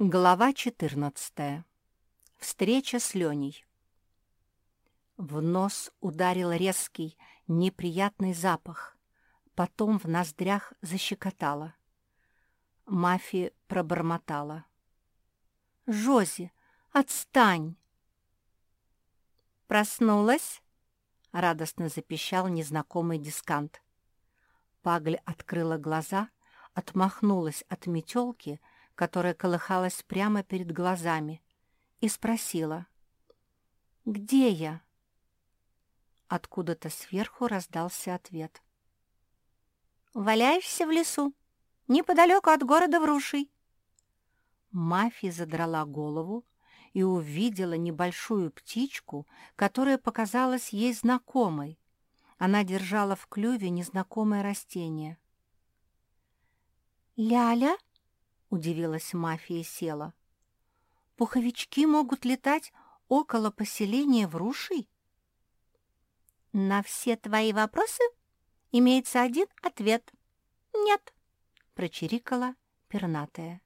Глава 14. Встреча с Леней. В нос ударил резкий, неприятный запах. Потом в ноздрях защекотало. Мафи пробормотала. «Жози, отстань!» «Проснулась?» — радостно запищал незнакомый дискант. Пагль открыла глаза, отмахнулась от метелки — которая колыхалась прямо перед глазами, и спросила. «Где я?» Откуда-то сверху раздался ответ. «Валяешься в лесу, неподалеку от города Врушей». Мафия задрала голову и увидела небольшую птичку, которая показалась ей знакомой. Она держала в клюве незнакомое растение. «Ляля?» Удивилась мафия и села. «Пуховички могут летать около поселения в Руши?» «На все твои вопросы имеется один ответ. Нет», — прочирикала пернатая.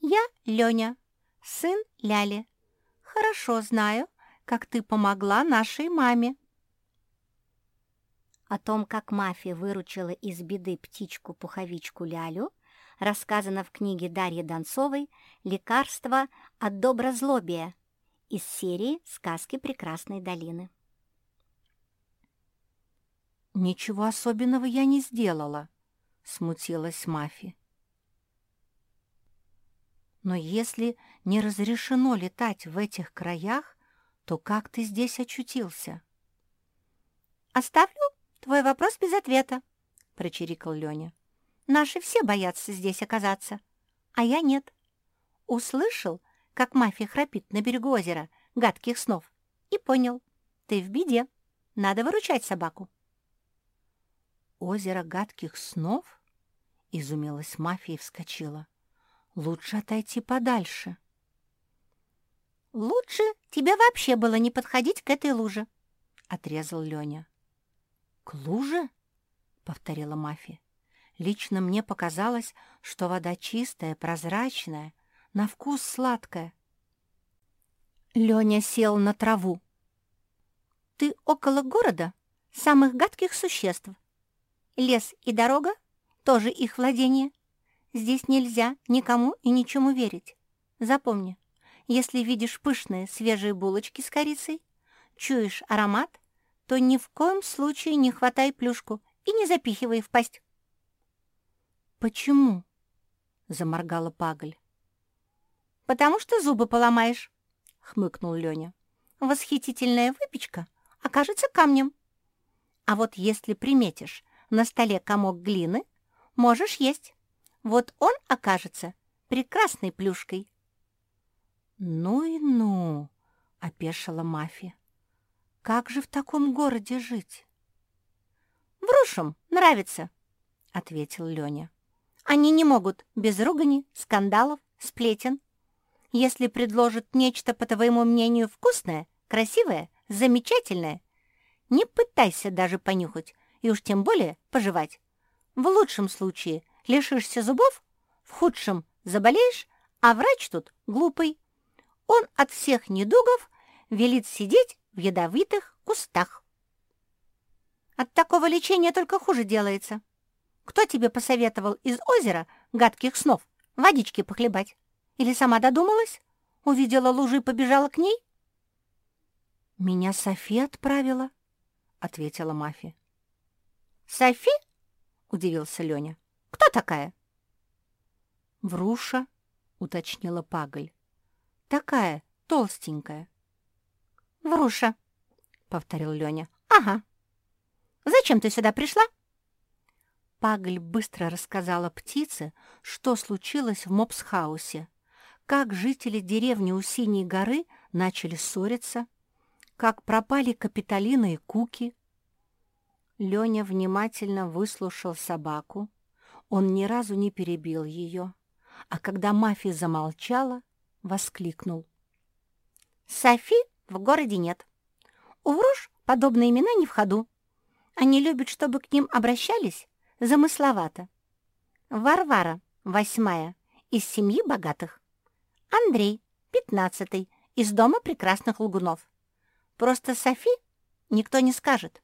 «Я Леня, сын Ляли. Хорошо знаю, как ты помогла нашей маме». О том, как мафия выручила из беды птичку-пуховичку Лялю, рассказано в книге Дарьи Донцовой «Лекарство от доброзлобия» из серии «Сказки прекрасной долины». «Ничего особенного я не сделала», — смутилась Мафи. «Но если не разрешено летать в этих краях, то как ты здесь очутился?» «Оставлю твой вопрос без ответа», — прочирикал Леня. Наши все боятся здесь оказаться, а я нет. Услышал, как мафия храпит на берегу озера гадких снов, и понял, ты в беде, надо выручать собаку. «Озеро гадких снов?» — изумилась мафия и вскочила. «Лучше отойти подальше». «Лучше тебе вообще было не подходить к этой луже», — отрезал Леня. «К луже?» — повторила мафия. Лично мне показалось, что вода чистая, прозрачная, на вкус сладкая. Леня сел на траву. «Ты около города самых гадких существ. Лес и дорога — тоже их владение. Здесь нельзя никому и ничему верить. Запомни, если видишь пышные свежие булочки с корицей, чуешь аромат, то ни в коем случае не хватай плюшку и не запихивай в пасть. «Почему?» — заморгала Пагль. «Потому что зубы поломаешь», — хмыкнул Леня. «Восхитительная выпечка окажется камнем. А вот если приметишь на столе комок глины, можешь есть. Вот он окажется прекрасной плюшкой». «Ну и ну!» — опешила мафия. «Как же в таком городе жить?» «Врушам нравится», — ответил Леня. Они не могут без ругани, скандалов, сплетен. Если предложат нечто, по твоему мнению, вкусное, красивое, замечательное, не пытайся даже понюхать и уж тем более пожевать. В лучшем случае лишишься зубов, в худшем заболеешь, а врач тут глупый. Он от всех недугов велит сидеть в ядовитых кустах. От такого лечения только хуже делается. Кто тебе посоветовал из озера гадких снов водички похлебать? Или сама додумалась? Увидела лужи и побежала к ней? «Меня Софи отправила», — ответила Мафи. «Софи?» — удивился Леня. «Кто такая?» «Вруша», — уточнила Пагль. «Такая, толстенькая». «Вруша», — повторил Леня. «Ага. Зачем ты сюда пришла?» Пагль быстро рассказала птице, что случилось в Мопсхаусе, как жители деревни у Синей горы начали ссориться, как пропали Капитолина и Куки. Леня внимательно выслушал собаку. Он ни разу не перебил ее, а когда мафия замолчала, воскликнул. «Софи в городе нет. У Вруш подобные имена не в ходу. Они любят, чтобы к ним обращались замысловато. Варвара, восьмая, из семьи богатых. Андрей, пятнадцатый, из Дома прекрасных лгунов. Просто Софи никто не скажет.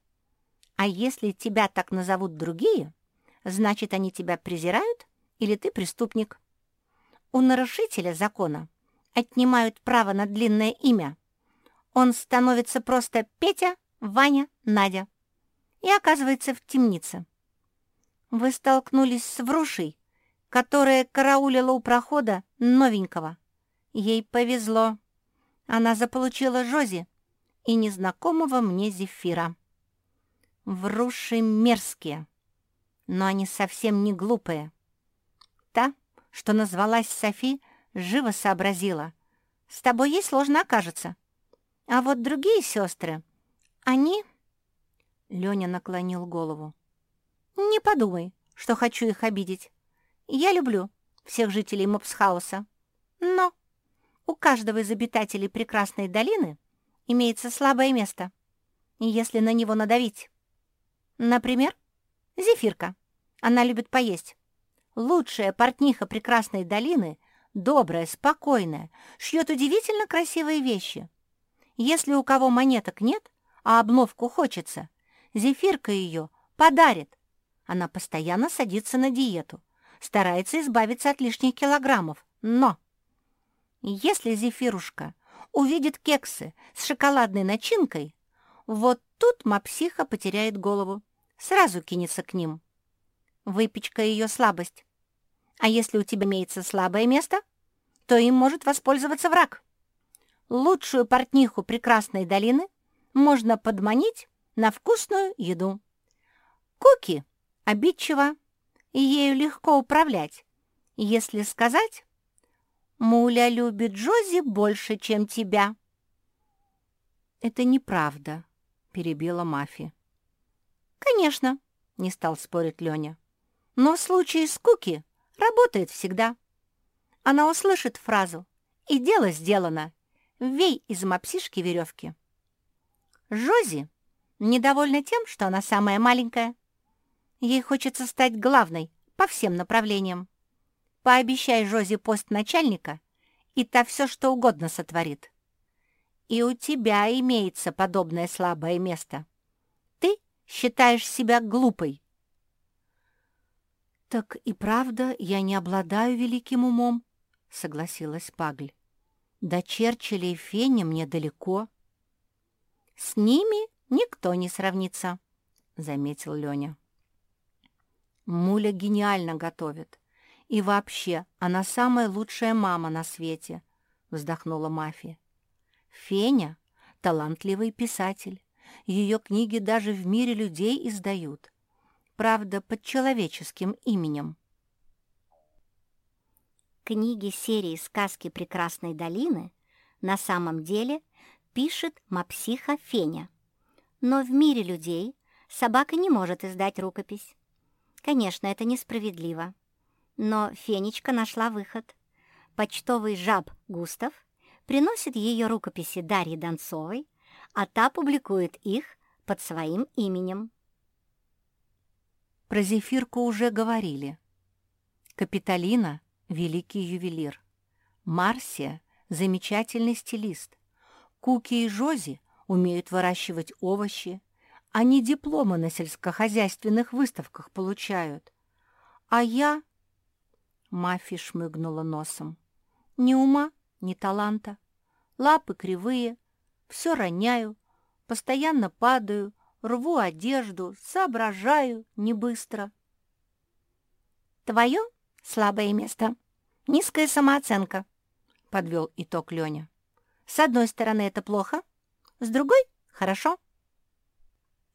А если тебя так назовут другие, значит, они тебя презирают или ты преступник. У нарушителя закона отнимают право на длинное имя. Он становится просто Петя, Ваня, Надя и оказывается в темнице. Вы столкнулись с Врушей, которая караулила у прохода новенького. Ей повезло. Она заполучила Жози и незнакомого мне Зефира. Вруши мерзкие, но они совсем не глупые. Та, что назвалась Софи, живо сообразила. С тобой ей сложно окажется. А вот другие сестры, они... Леня наклонил голову. «Не подумай, что хочу их обидеть. Я люблю всех жителей Мопсхауса. Но у каждого из обитателей прекрасной долины имеется слабое место, если на него надавить. Например, Зефирка. Она любит поесть. Лучшая портниха прекрасной долины, добрая, спокойная, шьет удивительно красивые вещи. Если у кого монеток нет, а обновку хочется, Зефирка ее подарит. Она постоянно садится на диету, старается избавиться от лишних килограммов, но... Если Зефирушка увидит кексы с шоколадной начинкой, вот тут мапсиха потеряет голову сразу кинется к ним. Выпечка — ее слабость. А если у тебя имеется слабое место, то им может воспользоваться враг. Лучшую портниху прекрасной долины можно подманить на вкусную еду. Куки обидчива, и ею легко управлять. Если сказать, «Муля любит Джози больше, чем тебя». «Это неправда», — перебила Мафи. «Конечно», — не стал спорить Леня. «Но в случае скуки работает всегда. Она услышит фразу «И дело сделано. Вей из мопсишки веревки». Жози недовольна тем, что она самая маленькая. Ей хочется стать главной по всем направлениям. Пообещай Жози пост начальника, и та все что угодно сотворит. И у тебя имеется подобное слабое место — считаешь себя глупой». «Так и правда я не обладаю великим умом», — согласилась Пагль. «До Черчилля и Фени мне далеко». «С ними никто не сравнится», — заметил Леня. «Муля гениально готовит. И вообще, она самая лучшая мама на свете», — вздохнула Мафия. «Феня — талантливый писатель. Ее книги даже в мире людей издают. Правда, под человеческим именем. Книги серии «Сказки прекрасной долины» на самом деле пишет мапсиха Феня. Но в мире людей собака не может издать рукопись. Конечно, это несправедливо. Но Фенечка нашла выход. Почтовый жаб Густав приносит ее рукописи Дарье Донцовой, а та публикует их под своим именем. Про зефирку уже говорили. Капитолина — великий ювелир. Марсия — замечательный стилист. Куки и Жози умеют выращивать овощи. Они дипломы на сельскохозяйственных выставках получают. А я... Мафи шмыгнула носом. Ни ума, ни таланта. Лапы кривые, все роняю, постоянно падаю, рву одежду, соображаю не быстро. «Твое слабое место — низкая самооценка», — подвел итог Леня. «С одной стороны, это плохо, с другой — хорошо.